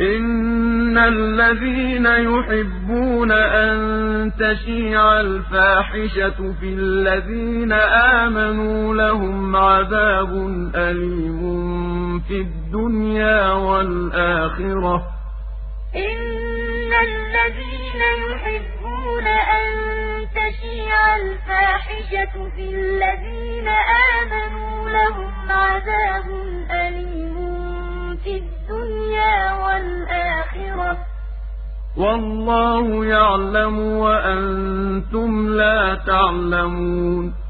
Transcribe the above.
إِنَّ الَّذِينَ يُحِبُّونَ أَن تَشِيعَ الْفَاحِشَةُ فِي الَّذِينَ آمَنُوا لَهُمْ عَذَابٌ أَلِيمٌ فِي الدُّنْيَا وَالْآخِرَةِ ۚ. إِنَّ الَّذِينَ يُحِبُّونَ أَن تَشِيعَ الْفَاحِشَةُ فِي الَّذِينَ وَاللَّهُ يَعْلَمُ وَأَنتُمْ لَا تَعْلَمُونَ